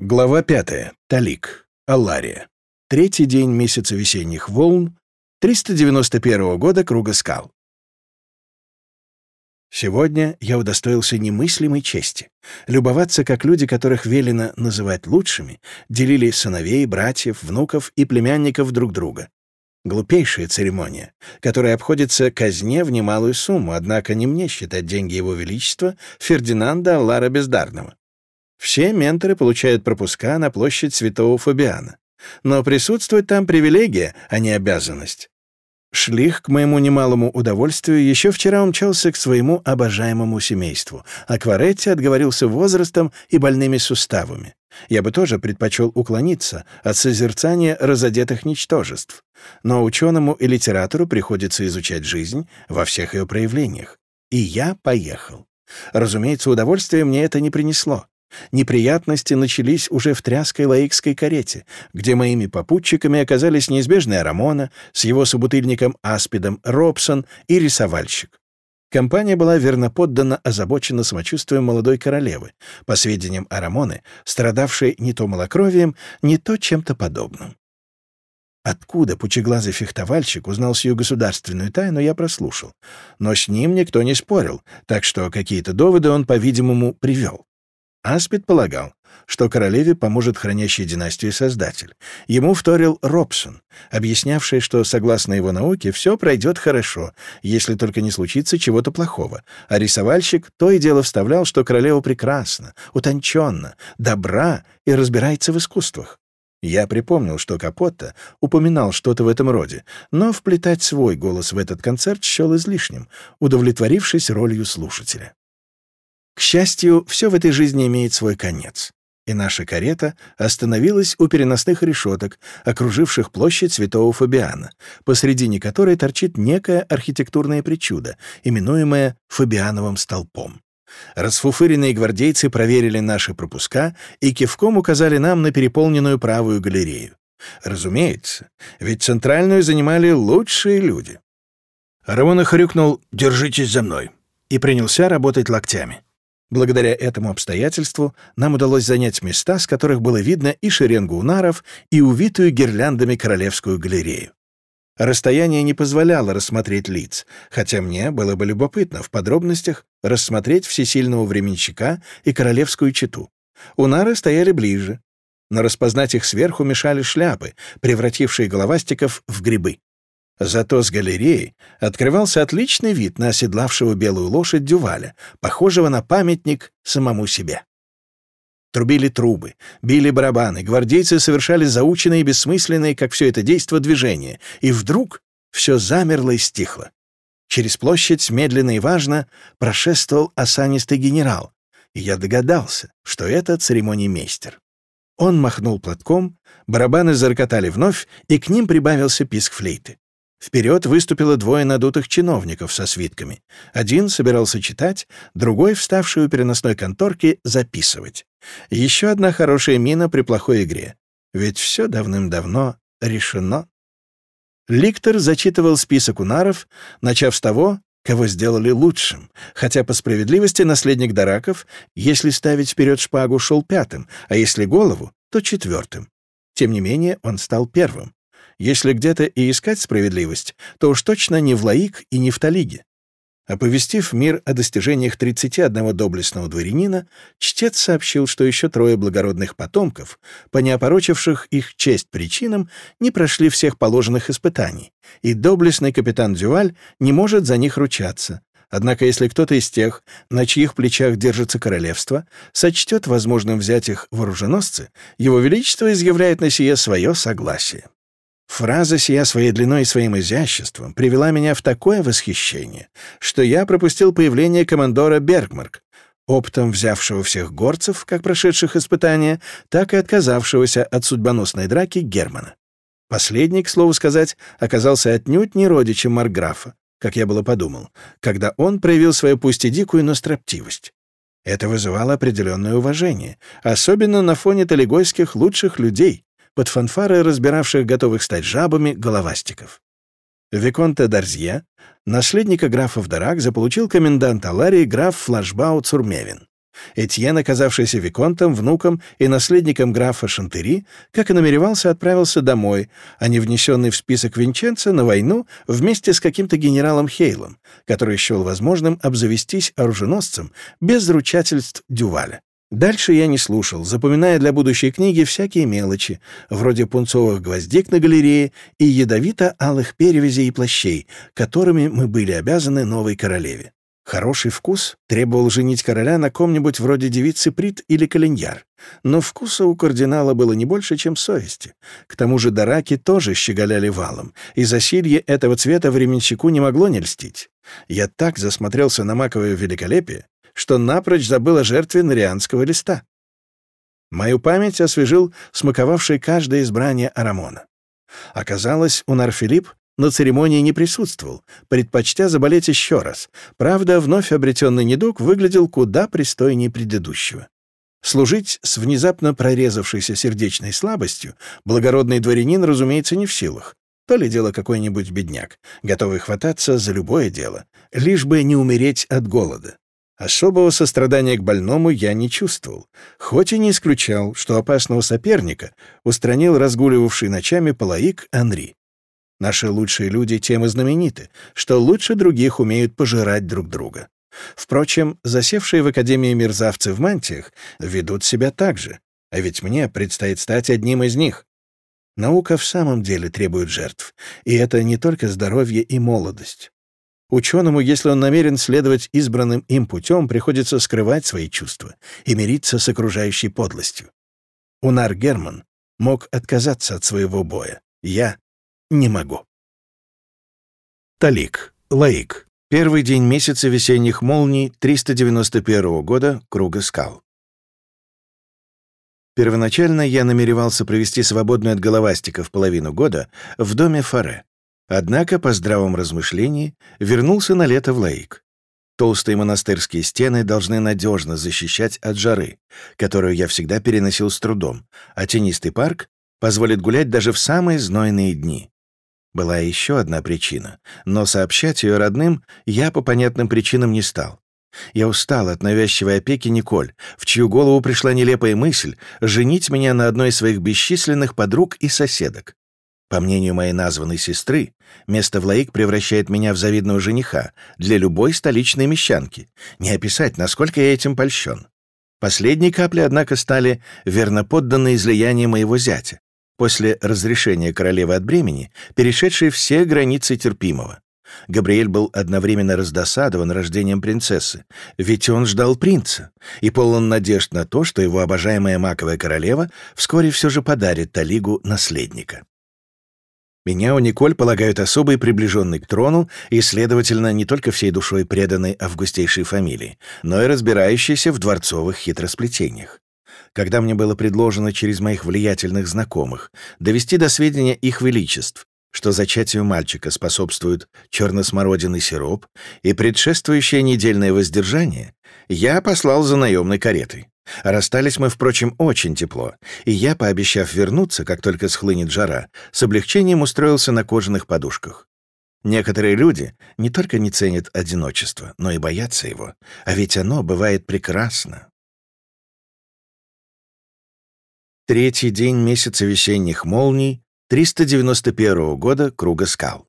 Глава пятая. Талик. Аллария. Третий день месяца весенних волн 391 года Круга скал. Сегодня я удостоился немыслимой чести — любоваться, как люди, которых велено называть лучшими, делили сыновей, братьев, внуков и племянников друг друга. Глупейшая церемония, которая обходится казне в немалую сумму, однако не мне считать деньги Его Величества Фердинанда Аллара Бездарного. Все менторы получают пропуска на площадь Святого Фабиана. Но присутствовать там привилегия, а не обязанность. Шлих, к моему немалому удовольствию, еще вчера умчался к своему обожаемому семейству, а отговорился возрастом и больными суставами. Я бы тоже предпочел уклониться от созерцания разодетых ничтожеств. Но ученому и литератору приходится изучать жизнь во всех ее проявлениях. И я поехал. Разумеется, удовольствие мне это не принесло. Неприятности начались уже в тряской лаикской карете, где моими попутчиками оказались неизбежная Рамона с его собутыльником Аспидом, Робсон и рисовальщик. Компания была верно поддана озабочена самочувствием молодой королевы, по сведениям Арамоны, страдавшей не то малокровием, не то чем-то подобным. Откуда пучеглазый фехтовальщик узнал сию государственную тайну, я прослушал. Но с ним никто не спорил, так что какие-то доводы он, по-видимому, привел. Аспид полагал, что королеве поможет хранящий династию Создатель. Ему вторил Робсон, объяснявший, что, согласно его науке, все пройдет хорошо, если только не случится чего-то плохого. А рисовальщик то и дело вставлял, что королева прекрасна, утонченна, добра и разбирается в искусствах. Я припомнил, что Капотто упоминал что-то в этом роде, но вплетать свой голос в этот концерт счел излишним, удовлетворившись ролью слушателя. К счастью, все в этой жизни имеет свой конец. И наша карета остановилась у переносных решеток, окруживших площадь Святого Фабиана, посредине которой торчит некое архитектурное причудо, именуемое Фабиановым столпом. Расфуфыренные гвардейцы проверили наши пропуска и кивком указали нам на переполненную правую галерею. Разумеется, ведь центральную занимали лучшие люди. Равона хрюкнул «Держитесь за мной» и принялся работать локтями. Благодаря этому обстоятельству нам удалось занять места, с которых было видно и шеренгу унаров, и увитую гирляндами королевскую галерею. Расстояние не позволяло рассмотреть лиц, хотя мне было бы любопытно в подробностях рассмотреть всесильного временщика и королевскую чету. Унары стояли ближе, но распознать их сверху мешали шляпы, превратившие головастиков в грибы. Зато с галереи открывался отличный вид на оседлавшего белую лошадь Дюваля, похожего на памятник самому себе. Трубили трубы, били барабаны, гвардейцы совершали заученные и бессмысленные, как все это действо, движения, и вдруг все замерло и стихло. Через площадь медленно и важно прошествовал осанистый генерал, и я догадался, что это церемонимейстер. Он махнул платком, барабаны зарокотали вновь, и к ним прибавился писк флейты. Вперед выступило двое надутых чиновников со свитками. Один собирался читать, другой, вставший у переносной конторки, записывать. Еще одна хорошая мина при плохой игре. Ведь все давным-давно решено. Ликтор зачитывал список унаров, начав с того, кого сделали лучшим, хотя по справедливости наследник Дараков, если ставить вперед шпагу, шел пятым, а если голову, то четвертым. Тем не менее, он стал первым. Если где-то и искать справедливость, то уж точно не в Лаик и не в Талиге. Оповестив мир о достижениях 31 доблестного дворянина, чтец сообщил, что еще трое благородных потомков, по неопорочивших их честь причинам, не прошли всех положенных испытаний, и доблестный капитан Дюваль не может за них ручаться. Однако если кто-то из тех, на чьих плечах держится королевство, сочтет возможным взять их вооруженосцы, его величество изъявляет на сие свое согласие. Фраза сия своей длиной и своим изяществом привела меня в такое восхищение, что я пропустил появление командора Бергмарк, оптом взявшего всех горцев, как прошедших испытания, так и отказавшегося от судьбоносной драки Германа. Последний, к слову сказать, оказался отнюдь не родичем Марграфа, как я было подумал, когда он проявил свою пусть и дикую, но строптивость. Это вызывало определенное уважение, особенно на фоне талигойских лучших людей, под фанфары разбиравших готовых стать жабами головастиков. Виконте Дарзье, наследника графов Дарак, заполучил комендант Аларии граф Флашбау Цурмевин. Этьен, оказавшийся виконтом, внуком и наследником графа Шантери, как и намеревался, отправился домой, а не внесенный в список Винченца на войну вместе с каким-то генералом Хейлом, который счел возможным обзавестись оруженосцем без ручательств Дюваля. Дальше я не слушал, запоминая для будущей книги всякие мелочи, вроде пунцовых гвоздик на галерее и ядовито-алых перевязей и плащей, которыми мы были обязаны новой королеве. Хороший вкус требовал женить короля на ком-нибудь вроде девицы Прит или Калиньяр, но вкуса у кардинала было не больше, чем совести. К тому же дараки тоже щеголяли валом, и засилье этого цвета временщику не могло не льстить. Я так засмотрелся на маковое великолепие, что напрочь забыл о жертве норианского листа. Мою память освежил смаковавший каждое избрание Арамона. Оказалось, Унар Филипп на церемонии не присутствовал, предпочтя заболеть еще раз. Правда, вновь обретенный недуг выглядел куда пристойнее предыдущего. Служить с внезапно прорезавшейся сердечной слабостью благородный дворянин, разумеется, не в силах. То ли дело какой-нибудь бедняк, готовый хвататься за любое дело, лишь бы не умереть от голода. Особого сострадания к больному я не чувствовал, хоть и не исключал, что опасного соперника устранил разгуливавший ночами полаик Анри. Наши лучшие люди тем и знамениты, что лучше других умеют пожирать друг друга. Впрочем, засевшие в Академии мерзавцы в мантиях ведут себя так же, а ведь мне предстоит стать одним из них. Наука в самом деле требует жертв, и это не только здоровье и молодость. Ученому, если он намерен следовать избранным им путем, приходится скрывать свои чувства и мириться с окружающей подлостью. Унар Герман мог отказаться от своего боя. Я не могу. Талик, Лаик. Первый день месяца весенних молний 391 года Круга скал. Первоначально я намеревался провести свободную от головастиков половину года в доме Фаре. Однако, по здравом размышлении, вернулся на лето в Лаик. Толстые монастырские стены должны надежно защищать от жары, которую я всегда переносил с трудом, а тенистый парк позволит гулять даже в самые знойные дни. Была еще одна причина, но сообщать ее родным я по понятным причинам не стал. Я устал от навязчивой опеки Николь, в чью голову пришла нелепая мысль женить меня на одной из своих бесчисленных подруг и соседок. По мнению моей названной сестры, место в Лаик превращает меня в завидного жениха для любой столичной мещанки. Не описать, насколько я этим польщен. Последней каплей, однако, стали верноподданные излияния моего зятя, после разрешения королевы от бремени, перешедшей все границы терпимого. Габриэль был одновременно раздосадован рождением принцессы, ведь он ждал принца и полон надежд на то, что его обожаемая маковая королева вскоре все же подарит Талигу наследника. Меня у Николь полагают особой приближенной к трону и, следовательно, не только всей душой преданной августейшей фамилии, но и разбирающейся в дворцовых хитросплетениях когда мне было предложено через моих влиятельных знакомых довести до сведения их величеств, что зачатию мальчика способствует черносмородиный сироп и предшествующее недельное воздержание, я послал за наемной каретой. Расстались мы, впрочем, очень тепло, и я, пообещав вернуться, как только схлынет жара, с облегчением устроился на кожаных подушках. Некоторые люди не только не ценят одиночество, но и боятся его, а ведь оно бывает прекрасно. Третий день месяца весенних молний 391 года Круга скал.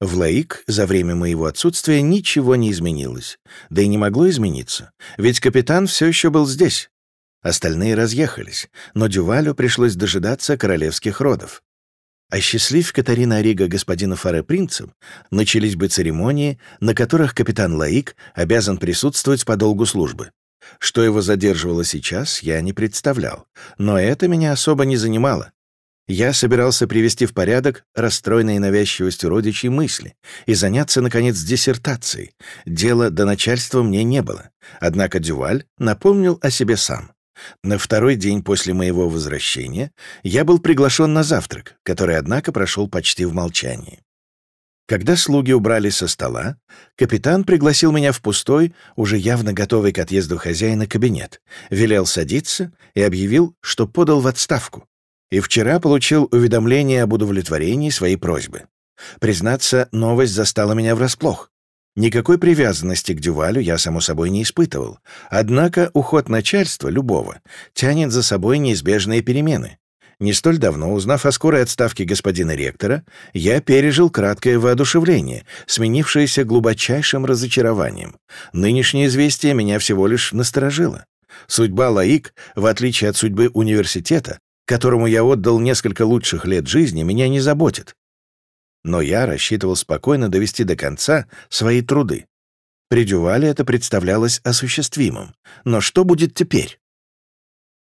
В Лаик за время моего отсутствия ничего не изменилось, да и не могло измениться, ведь капитан все еще был здесь. Остальные разъехались, но Дювалю пришлось дожидаться королевских родов. Осчастлив Катарина Орига господина Фаре принцем, начались бы церемонии, на которых капитан Лаик обязан присутствовать по долгу службы. Что его задерживало сейчас, я не представлял, но это меня особо не занимало. Я собирался привести в порядок расстроенные навязчивостью родичей мысли и заняться, наконец, диссертацией. Дела до начальства мне не было. Однако Дюваль напомнил о себе сам. На второй день после моего возвращения я был приглашен на завтрак, который, однако, прошел почти в молчании. Когда слуги убрали со стола, капитан пригласил меня в пустой, уже явно готовый к отъезду хозяина кабинет, велел садиться и объявил, что подал в отставку. И вчера получил уведомление об удовлетворении своей просьбы. Признаться, новость застала меня врасплох. Никакой привязанности к Дювалю я, само собой, не испытывал. Однако уход начальства, любого, тянет за собой неизбежные перемены. Не столь давно, узнав о скорой отставке господина ректора, я пережил краткое воодушевление, сменившееся глубочайшим разочарованием. Нынешнее известие меня всего лишь насторожило. Судьба Лаик, в отличие от судьбы университета, которому я отдал несколько лучших лет жизни, меня не заботит. Но я рассчитывал спокойно довести до конца свои труды. При Дювале это представлялось осуществимым. Но что будет теперь?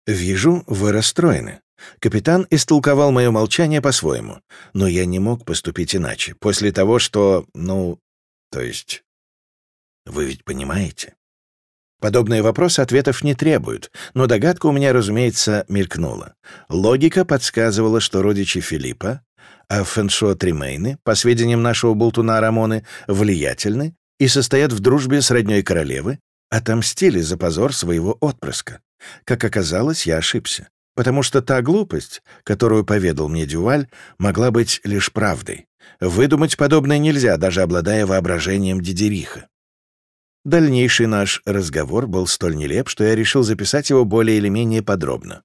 «Вижу, вы расстроены. Капитан истолковал мое молчание по-своему, но я не мог поступить иначе, после того, что... Ну, то есть... Вы ведь понимаете? Подобные вопросы ответов не требуют, но догадка у меня, разумеется, мелькнула. Логика подсказывала, что родичи Филиппа, а Фэншо Тримейны, по сведениям нашего болтуна Рамоны, влиятельны и состоят в дружбе с роднёй королевы, отомстили за позор своего отпрыска. Как оказалось, я ошибся потому что та глупость, которую поведал мне Дюваль, могла быть лишь правдой. Выдумать подобное нельзя, даже обладая воображением Дидериха. Дальнейший наш разговор был столь нелеп, что я решил записать его более или менее подробно.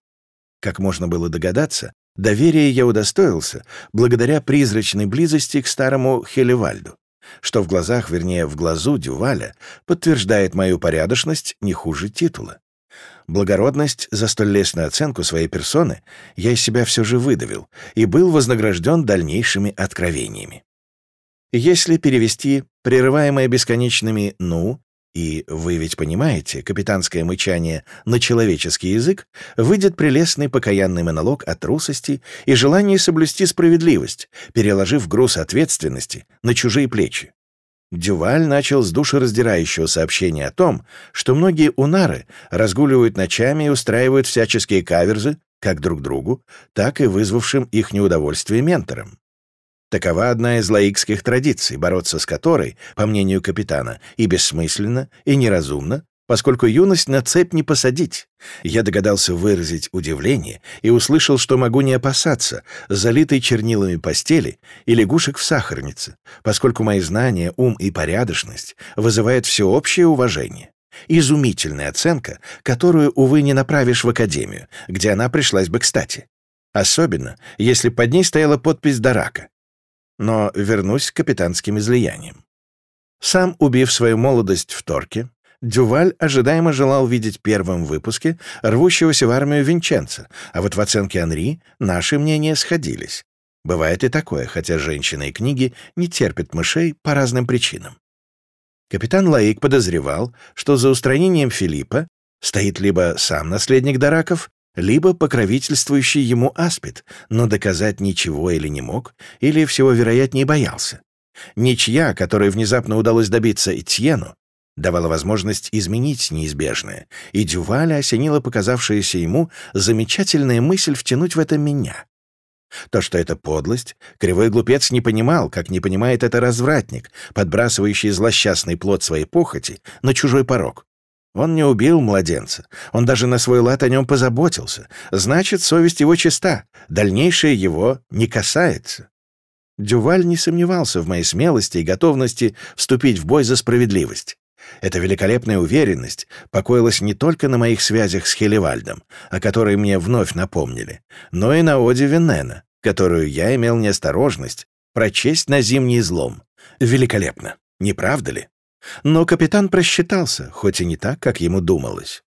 Как можно было догадаться, доверия я удостоился благодаря призрачной близости к старому Хелевальду, что в глазах, вернее, в глазу Дюваля, подтверждает мою порядочность не хуже титула. Благородность за столь лестную оценку своей персоны я из себя все же выдавил и был вознагражден дальнейшими откровениями. Если перевести прерываемое бесконечными «ну» и «вы ведь понимаете» капитанское мычание на человеческий язык, выйдет прелестный покаянный монолог о трусости и желании соблюсти справедливость, переложив груз ответственности на чужие плечи. Дюваль начал с душераздирающего сообщения о том, что многие унары разгуливают ночами и устраивают всяческие каверзы как друг другу, так и вызвавшим их неудовольствие менторам. Такова одна из лаикских традиций, бороться с которой, по мнению капитана, и бессмысленно, и неразумно, поскольку юность на цепь не посадить. Я догадался выразить удивление и услышал, что могу не опасаться залитой чернилами постели и лягушек в сахарнице, поскольку мои знания, ум и порядочность вызывают всеобщее уважение. Изумительная оценка, которую, увы, не направишь в академию, где она пришлась бы кстати. Особенно, если под ней стояла подпись Дарака. Но вернусь к капитанским излияниям. Сам убив свою молодость в Торке, Дюваль ожидаемо желал видеть первым выпуске рвущегося в армию Винченца, а вот в оценке Анри наши мнения сходились. Бывает и такое, хотя женщины и книги не терпят мышей по разным причинам. Капитан Лаик подозревал, что за устранением Филиппа стоит либо сам наследник Дараков, либо покровительствующий ему аспид, но доказать ничего или не мог, или всего вероятнее боялся. Ничья, которой внезапно удалось добиться Этьену, давала возможность изменить неизбежное, и Дюваля осенила показавшаяся ему замечательная мысль втянуть в это меня. То, что это подлость, кривой глупец не понимал, как не понимает это развратник, подбрасывающий злосчастный плод своей похоти на чужой порог. Он не убил младенца, он даже на свой лад о нем позаботился. Значит, совесть его чиста, дальнейшее его не касается. Дюваль не сомневался в моей смелости и готовности вступить в бой за справедливость. Эта великолепная уверенность покоилась не только на моих связях с Хелевальдом, о которой мне вновь напомнили, но и на Оде Венена, которую я имел неосторожность прочесть на зимний злом. Великолепно, не правда ли? Но капитан просчитался, хоть и не так, как ему думалось.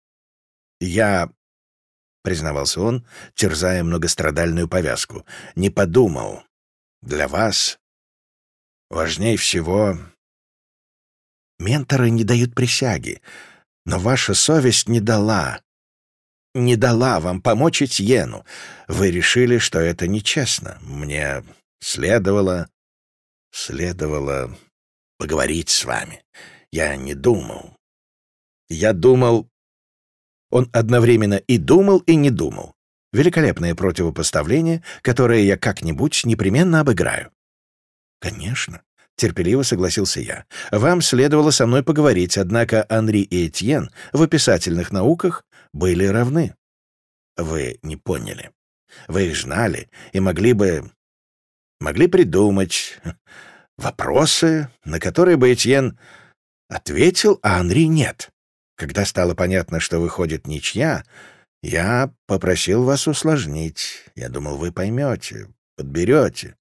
«Я...» — признавался он, терзая многострадальную повязку. «Не подумал. Для вас важнее всего Менторы не дают присяги, но ваша совесть не дала. Не дала вам помочь Этьену. Вы решили, что это нечестно. Мне следовало... Следовало поговорить с вами. Я не думал. Я думал... Он одновременно и думал, и не думал. Великолепное противопоставление, которое я как-нибудь непременно обыграю. Конечно, — терпеливо согласился я. «Вам следовало со мной поговорить, однако Анри и Этьен в описательных науках были равны». «Вы не поняли. Вы их знали и могли бы... могли придумать, Вопросы, на которые бы Этьен ответил, а Анри нет. Когда стало понятно, что выходит ничья, я попросил вас усложнить. Я думал, вы поймете, подберете.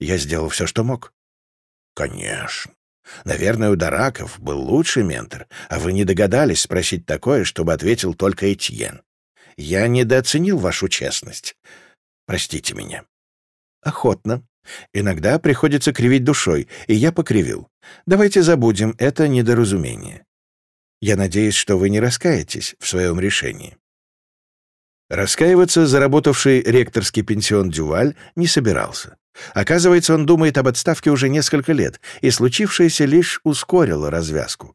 Я сделал все, что мог. Конечно. Наверное, у Дараков был лучший ментор, а вы не догадались спросить такое, чтобы ответил только Этьен. Я недооценил вашу честность. Простите меня. Охотно. Иногда приходится кривить душой, и я покривил. Давайте забудем это недоразумение. Я надеюсь, что вы не раскаетесь в своем решении. Раскаиваться заработавший ректорский пенсион Дюваль не собирался. Оказывается, он думает об отставке уже несколько лет, и случившееся лишь ускорило развязку.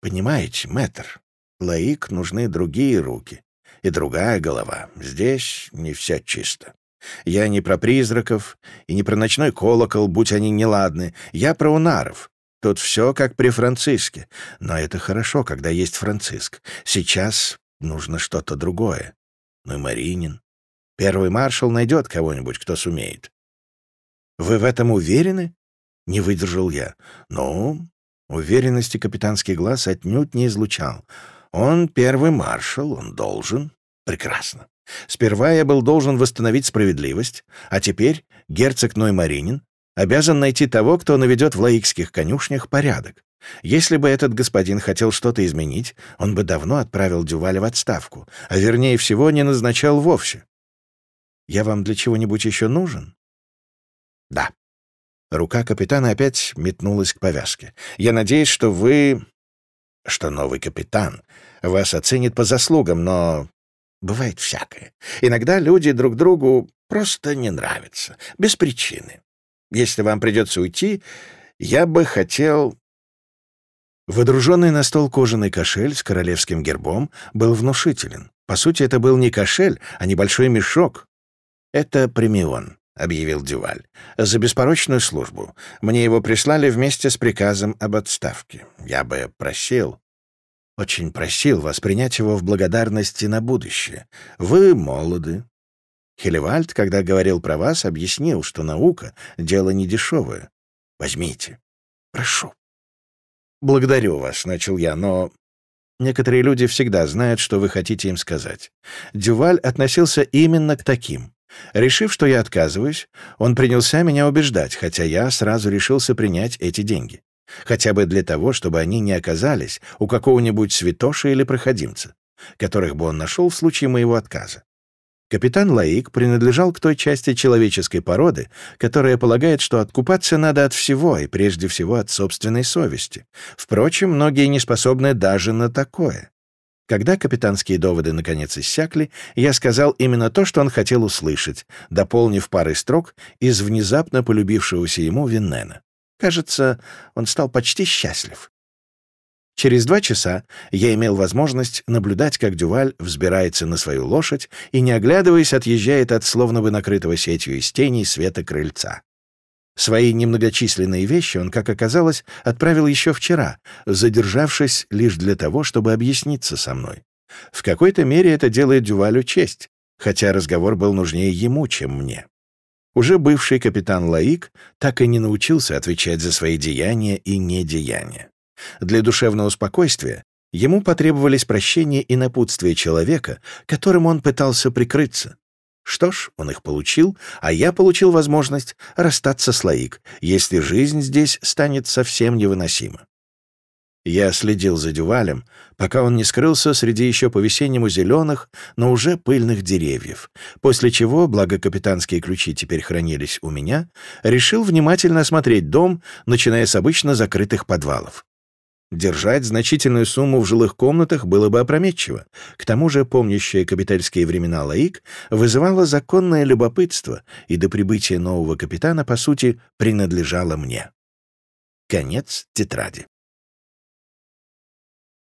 Понимаете, мэтр, Лаик нужны другие руки и другая голова. Здесь не все чисто. Я не про призраков и не про ночной колокол, будь они неладны. Я про унаров. Тут все как при Франциске. Но это хорошо, когда есть Франциск. Сейчас нужно что-то другое. Ну и Маринин. Первый маршал найдет кого-нибудь, кто сумеет. Вы в этом уверены? Не выдержал я. Ну, уверенности капитанский глаз отнюдь не излучал. Он первый маршал, он должен. Прекрасно. Сперва я был должен восстановить справедливость, а теперь герцог Ноймаринин обязан найти того, кто наведет в лаикских конюшнях порядок. Если бы этот господин хотел что-то изменить, он бы давно отправил Дюваля в отставку, а вернее всего не назначал вовсе. Я вам для чего-нибудь еще нужен? Да. Рука капитана опять метнулась к повязке. Я надеюсь, что вы... что новый капитан вас оценит по заслугам, но Бывает всякое. Иногда люди друг другу просто не нравятся, без причины. Если вам придется уйти, я бы хотел...» Водруженный на стол кожаный кошель с королевским гербом был внушителен. По сути, это был не кошель, а небольшой мешок. «Это премион», — объявил Дюваль. «За беспорочную службу. Мне его прислали вместе с приказом об отставке. Я бы просил...» Очень просил вас принять его в благодарности на будущее. Вы молоды. Хелевальд, когда говорил про вас, объяснил, что наука — дело недешевое. Возьмите. Прошу. Благодарю вас, — начал я, но... Некоторые люди всегда знают, что вы хотите им сказать. Дюваль относился именно к таким. Решив, что я отказываюсь, он принялся меня убеждать, хотя я сразу решился принять эти деньги. Хотя бы для того, чтобы они не оказались у какого-нибудь святоша или проходимца, которых бы он нашел в случае моего отказа. Капитан Лаик принадлежал к той части человеческой породы, которая полагает, что откупаться надо от всего и прежде всего от собственной совести. Впрочем, многие не способны даже на такое. Когда капитанские доводы наконец иссякли, я сказал именно то, что он хотел услышать, дополнив парой строк из внезапно полюбившегося ему Виннена. Кажется, он стал почти счастлив. Через два часа я имел возможность наблюдать, как Дюваль взбирается на свою лошадь и, не оглядываясь, отъезжает от словно бы накрытого сетью из теней света крыльца. Свои немногочисленные вещи он, как оказалось, отправил еще вчера, задержавшись лишь для того, чтобы объясниться со мной. В какой-то мере это делает Дювалю честь, хотя разговор был нужнее ему, чем мне. Уже бывший капитан Лаик так и не научился отвечать за свои деяния и недеяния. Для душевного спокойствия ему потребовались прощение и напутствие человека, которым он пытался прикрыться. Что ж, он их получил, а я получил возможность расстаться с Лаик, если жизнь здесь станет совсем невыносима. Я следил за Дювалем, пока он не скрылся среди еще по-весеннему зеленых, но уже пыльных деревьев, после чего, благо капитанские ключи теперь хранились у меня, решил внимательно осмотреть дом, начиная с обычно закрытых подвалов. Держать значительную сумму в жилых комнатах было бы опрометчиво. К тому же, помнящая капитальские времена Лаик вызывала законное любопытство, и до прибытия нового капитана, по сути, принадлежала мне. Конец тетради.